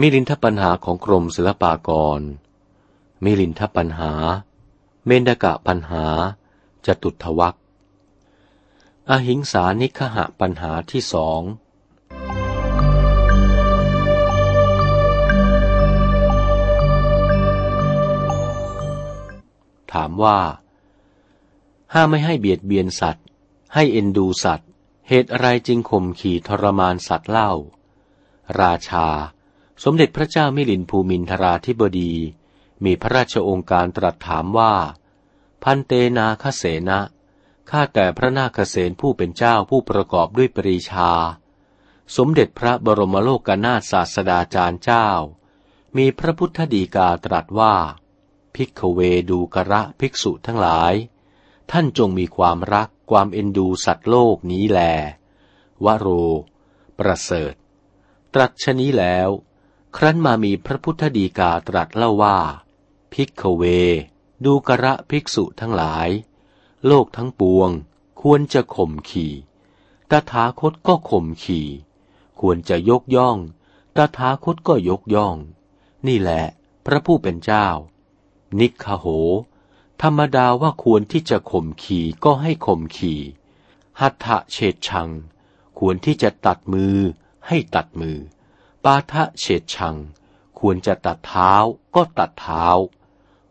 มิลินทปัญหาของกรมศิลปากร มิลินทปัญหา เมนดกะปัญหา จตุทวักอหิงสานิคหะปัญหาที่สอง ถามว่า ห้าไม่ให้เบียดเบียนสัตว์ ให้เอ็นดูสัตว์ เหตุอะไรจึงข่มขี่ทรมานสัตว์เล่า ราชา สมเด็จพระเจ้ามิลินภูมินทราธิบดี มีพระราชองค์การตรัสถามว่า พันเตนาคเสนะข้าแต่พระนาคเษนผู้เป็นเจ้าผู้ประกอบด้วยปรีชา สมเด็จพระบรมโลกนาถศาสดาจารย์เจ้า มีพระพุทธดีกาตรัสว่า ภิกขเวดูกระภิกษุทั้งหลาย ท่านจงมีความรักความเอ็นดูสัตว์โลกนี้แล วโร ประเสริฐ ตรัสชนี้แล้ว ครั้นมามีพระพุทธดีกาตรัสเล่าว่าภิกขเว ดูกระภิกษุทั้งหลาย โลกทั้งปวง ควรจะข่มขี่ ตถาคตก็ข่มขี่ ควรจะยกย่อง ตถาคตก็ยกย่อง นี่แหละ พระผู้เป็นเจ้า นิคโห ธรรมดาว่าควรที่จะข่มขี่ก็ให้ข่มขี่หัตถะเฉดชัง ควรที่จะตัดมือให้ตัดมือ ปาทะเฉดชัง ควรจะตัดเท้าก็ตัดเท้า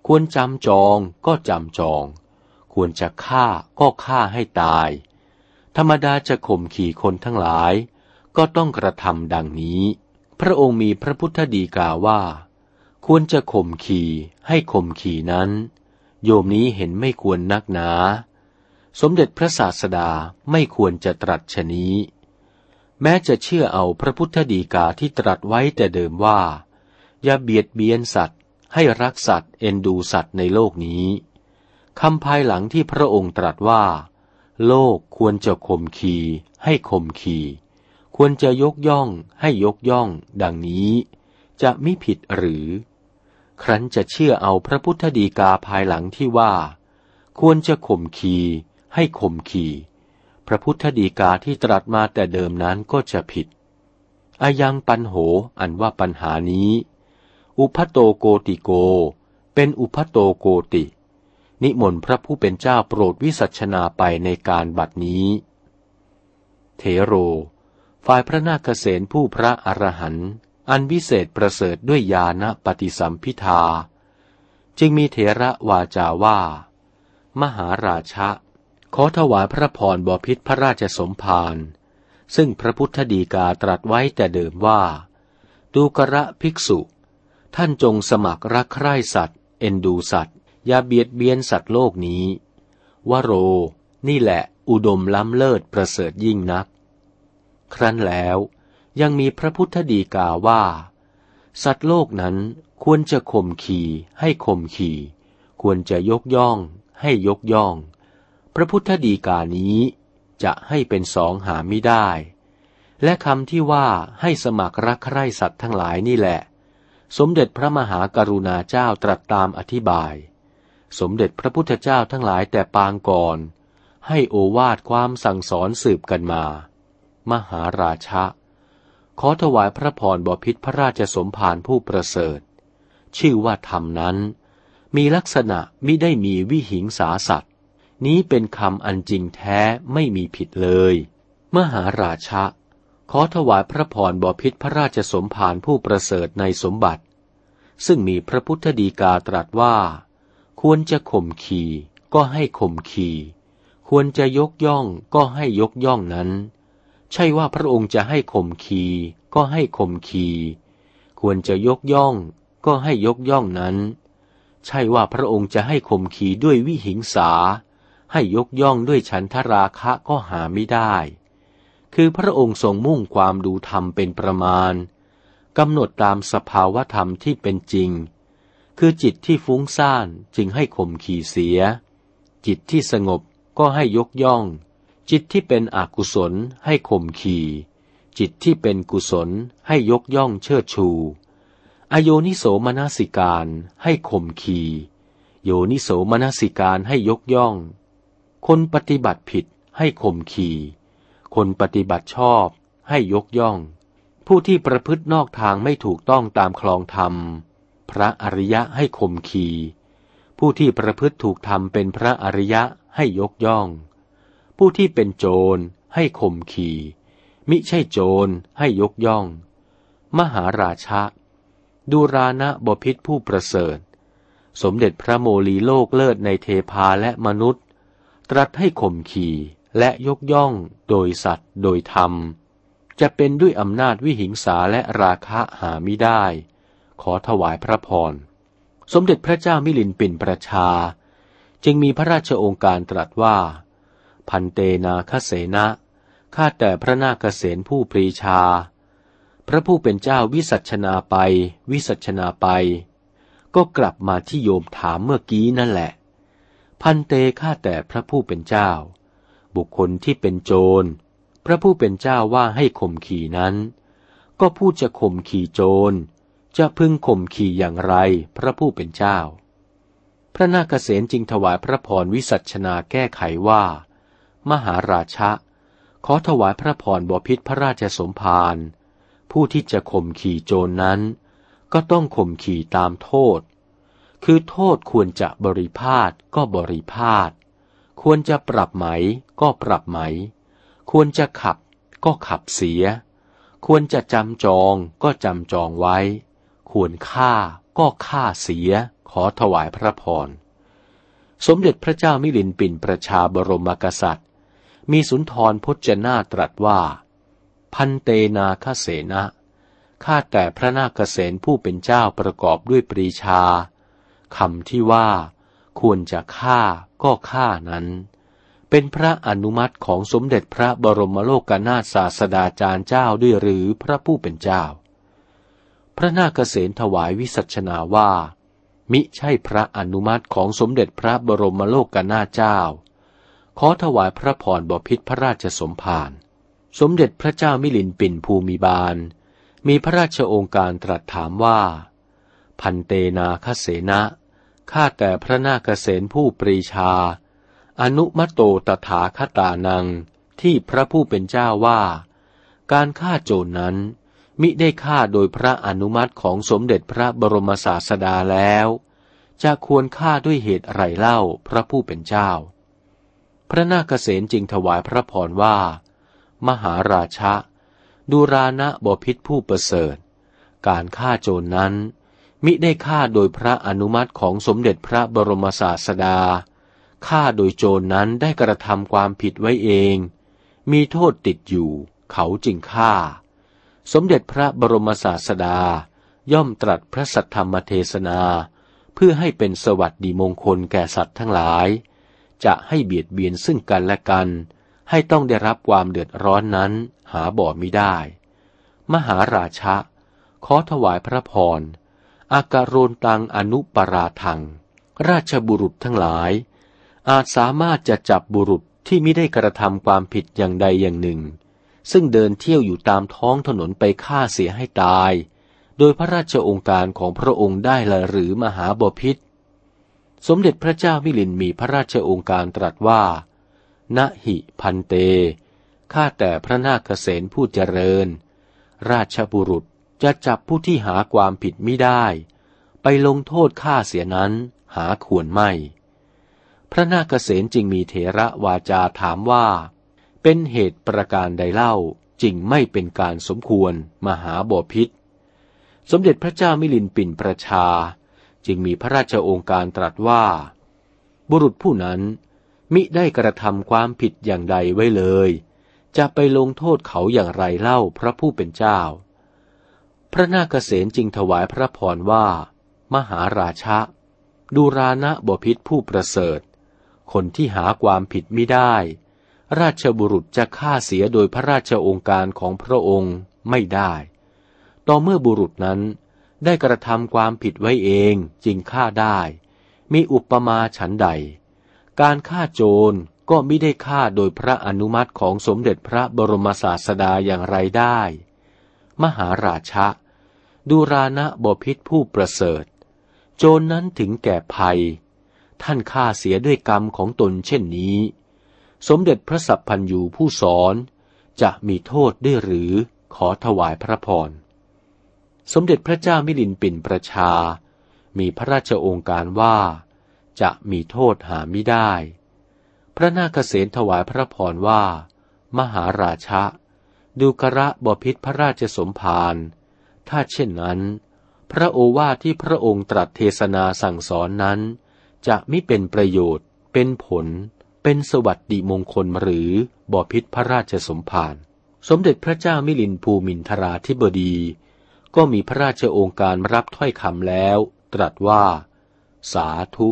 ควรจำจองก็จำจอง ควรจะฆ่าก็ฆ่าให้ตาย ธรรมดาจะข่มขี่คนทั้งหลาย ก็ต้องกระทำดังนี้ พระองค์มีพระพุทธดีกาว่า ควรจะข่มขี่ให้ข่มขี่นั้น โยมนี้เห็นไม่ควรนักหนา สมเด็จพระศาสดาไม่ควรจะตรัสชนี้ แม้จะเชื่อเอาพระพุทธดีกาที่ตรัสไว้แต่เดิมว่า อย่าเบียดเบียนสัตว์ ให้รักสัตว์เอ็นดูสัตว์ในโลกนี้คำภายหลังที่พระองค์ตรัสว่า โลกควรจะข่มขีให้ข่มขีควรจะยกย่องให้ยกย่อง ดังนี้ จะไมิผิดหรือ ครั้นจะเชื่อเอาพระพุทธดีกาภายหลังที่ว่า ควรจะข่มขีให้ข่มขี พระพุทธดีกาที่ตรัสมาแต่เดิมนั้นก็จะผิดอายังปันโหอันว่าปัญหานี้ อุพัโตโกติโก เป็นอุพัโตโกติ นิมนต์พระผู้เป็นเจ้าโปรดวิสัชนาไปในการบัดนี้ เทโร ฝ่ายพระนาคเษนผู้พระอรหันต์อันวิเศษประเสริฐด้วยญาณปฏิสัมพิทา จึงมีเถระวาจาว่า มหาราชะ ขอถวายพระพรบพิษพระราชสมภารซึ่งพระพุทธดีกาตรัสไว้แต่เดิมว่า ดูกระภิกษุ ท่านจงสมัครรักใคร่สัตว์ เอ็นดูสัตว์ อย่าเบียดเบียนสัตว์โลกนี้ วโร นี่แหละอุดมล้ำเลิศประเสริฐยิ่งนัก ครั้นแล้วยังมีพระพุทธดีกาว่า สัตว์โลกนั้นควรจะข่มขี่ให้ข่มขี่ ควรจะยกย่องให้ยกย่อง พระพุทธดีกานี้จะให้เป็นสองหาไม่ได้ และคำที่ว่าให้สมัครรักใคร่สัตว์ทั้งหลายนี่แหละ สมเด็จพระมหากรุณาเจ้าตรัสตามอธิบาย สมเด็จพระพุทธเจ้าทั้งหลายแต่ปางก่อน ให้โอวาทความสั่งสอนสืบกันมา มหาราชะ ขอถวายพระพรบพิษพระราชสมภารผู้ประเสริฐ ชื่อว่าธรรมนั้น มีลักษณะมิได้มีวิหิงสาสัตว์ นี้เป็นคำอันจริงแท้ไม่มีผิดเลย มหาราชะ ขอถวายพระพรบพิษพระราชสมภารผู้ประเสริฐในสมบัติ ซึ่งมีพระพุทธดีกาตรัสว่า ควรจะข่มขีก็ให้ข่มขีควรจะยกย่องก็ให้ยกย่องนั้น ใช่ว่าพระองค์จะให้ข่มขีก็ให้ข่มขีควรจะยกย่องก็ให้ยกย่องนั้น ใช่ว่าพระองค์จะให้ข่มขีด้วยวิหิงสา ให้ยกย่องด้วยฉันทราคะก็หาไม่ได้ คือพระองค์ทรงมุ่งความดูธรรมเป็นประมาณกำหนดตามสภาวธรรมที่เป็นจริง คือจิตที่ฟุ้งซ่านจึงให้ข่มขี่เสีย จิตที่สงบก็ให้ยกย่อง จิตที่เป็นอกุศลให้ข่มขี่จิตที่เป็นกุศลให้ยกย่องเชิดชู อโยนิโสมนสิการให้ข่มขี่โยนิโสมนสิการให้ยกย่อง คนปฏิบัติผิดให้ข่มขี คนปฏิบัติชอบให้ยกย่อง ผู้ที่ประพฤตินอกทางไม่ถูกต้องตามคลองธรรม พระอริยะให้ข่มขี ผู้ที่ประพฤติถูกธรรมเป็นพระอริยะให้ยกย่อง ผู้ที่เป็นโจรให้ข่มขี มิใช่โจรให้ยกย่อง มหาราชะดูรานะบพิษผู้ประเสริฐ สมเด็จพระโมลีโลกเลิศในเทพาและมนุษย์ ตรัสให้ข่มขีและยกย่องโดยสัตว์โดยธรรม จะเป็นด้วยอำนาจวิหิงสาและราคะหาไม่ได้ ขอถวายพระพร สมเด็จพระเจ้ามิลินปินประชา จึงมีพระราชโองการตรัสว่า พันเตนาคเสนะข้าแต่พระนาคเษนผู้ปรีชา พระผู้เป็นเจ้าวิสัชนาไป วิสัชนาไป ก็กลับมาที่โยมถามเมื่อกี้นั่นแหละ พันเตข้าแต่พระผู้เป็นเจ้า บุคคลที่เป็นโจร พระผู้เป็นเจ้าว่าให้ข่มขี่นั้น ก็ผู้จะข่มขี่โจร จะพึงข่มขี่อย่างไรพระผู้เป็นเจ้า พระนาคเษนจึงถวายพระพรวิสัชนาแก้ไขว่า มหาราชะ ขอถวายพระพรบพิษพระราชสมภารผู้ที่จะข่มขี่โจรนั้น ก็ต้องข่มขี่ตามโทษ คือโทษควรจะบริพาทก็บริพาทควรจะปรับไหมก็ปรับไหม ควรจะขับก็ขับเสีย ควรจะจำจองก็จำจองไว้ ควรฆ่าก็ฆ่าเสีย ขอถวายพระพร สมเด็จพระเจ้ามิลินปินประชาบรมกษัตริย์ มีสุนทรพจนาตรัสว่า พันเตนาคเสนะข้าแต่พระนาคเษนผู้เป็นเจ้าประกอบด้วยปรีชา คำที่ว่า ควรจะฆ่าก็ฆ่านั้น เป็นพระอนุมัติของสมเด็จพระบรมโลกนาถศาสดาจารย์เจ้าด้วยหรือพระผู้เป็นเจ้า พระนาคเษนถวายวิสัชนาว่า มิใช่พระอนุมัติของสมเด็จพระบรมโลกนาถเจ้า ขอถวายพระพรบพิษพระราชสมภารสมเด็จพระเจ้ามิลินปินภูมิบาล มีพระราชโองการตรัสถามว่า พันเตนาคเสนะข้าแต่พระนาคเษนผู้ปรีชา อนุมโตตถาคตานัง ที่พระผู้เป็นเจ้าว่า การฆ่าโจรนั้น มิได้ฆ่าโดยพระอนุมัติของสมเด็จพระบรมศาสดาแล้ว จะควรฆ่าด้วยเหตุไรเล่าพระผู้เป็นเจ้า พระนาคเษนจึงถวายพระพรว่า มหาราชะดูรานะบพิษผู้ประเสริฐ การฆ่าโจรนั้น มิได้ฆ่าโดยพระอนุมัติของสมเด็จพระบรมศาสดา ฆ่าโดยโจรนั้นได้กระทำความผิดไว้เอง มีโทษติดอยู่ เขาจึงฆ่า สมเด็จพระบรมศาสดา ย่อมตรัสพระสัทธรรมเทศนา เพื่อให้เป็นสวัสดีมงคลแก่สัตว์ทั้งหลาย จะให้เบียดเบียนซึ่งกันและกัน ให้ต้องได้รับความเดือดร้อนนั้นหาบ่อมิได้ มหาราชะขอถวายพระพร อาการนตังอนุปราทัง ราชบุรุษทั้งหลาย อาจสามารถจะจับบุรุษที่ไม่ได้กระทำความผิดอย่างใดอย่างหนึ่ง ซึ่งเดินเที่ยวอยู่ตามท้องถนนไปฆ่าเสียให้ตาย โดยพระราชองค์การของพระองค์ได้ละหรือมหาบพิษ สมเด็จพระเจ้ามิลินมีพระราชองค์การตรัสว่า ณหิพันเต ข้าแต่พระนาคเษนผู้เจริญ ราชบุรุษ จะจับผู้ที่หาความผิดไม่ได้ ไปลงโทษฆ่าเสียนั้นหาควรไม่ พระนาคเษนจึงมีเถระวาจาถามว่า เป็นเหตุประการใดเล่าจึงไม่เป็นการสมควรมหาบอพิษ สมเด็จพระเจ้ามิลินปินประชา จึงมีพระราชโองการตรัสว่า บุรุษผู้นั้นมิได้กระทำความผิดอย่างใดไว้เลย จะไปลงโทษเขาอย่างไรเล่าพระผู้เป็นเจ้า พระนาคเษนจึงถวายพระพรว่า มหาราชะดูรานะบพิษผู้ประเสริฐ คนที่หาความผิดไม่ได้ ราชบุรุษจะฆ่าเสียโดยพระราชองค์การของพระองค์ไม่ได้ ต่อเมื่อบุรุษนั้นได้กระทำความผิดไว้เองจึงฆ่าได้ มีอุปมาฉันใด การฆ่าโจรก็ไม่ได้ฆ่าโดยพระอนุมัติของสมเด็จพระบรมศาสดาอย่างไรได้ มหาราชะ ดูรานะบพิษผู้ประเสริฐ โจรนนั้นถึงแก่ภัย ท่านฆ่าเสียด้วยกรรมของตนเช่นนี้ สมเด็จพระสัพพันยูผู้สอนจะมีโทษได้หรือขอถวายพระพร สมเด็จพระเจ้ามิลินปินประชา มีพระราชองค์การว่า จะมีโทษหาไม่ได้ พระนาคเษนถวายพระพรว่า มหาราชะดูกระบพิษพระราชสมภาร ถ้าเช่นนั้น พระโอวาทที่พระองค์ตรัสเทศนาสั่งสอนนั้น จะไมิเป็นประโยชน์ เป็นผล เป็นสวัสดิมงคลหรือบอพิษพระราชสมภารสมเด็จพระเจ้ามิลินภูมินทราธิบดี ก็มีพระราชโองการรับถ้อยคำแล้ว ตรัสว่า สาธุ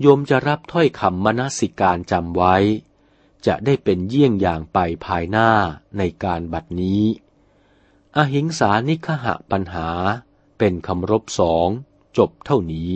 โยมจะรับถ้อยคำมนสิการจำไว้ จะได้เป็นเยี่ยงอย่างไปภายหน้าในการบัดนี้ อหิงสานิคหะปัญหาเป็นคำรบสองจบเท่านี้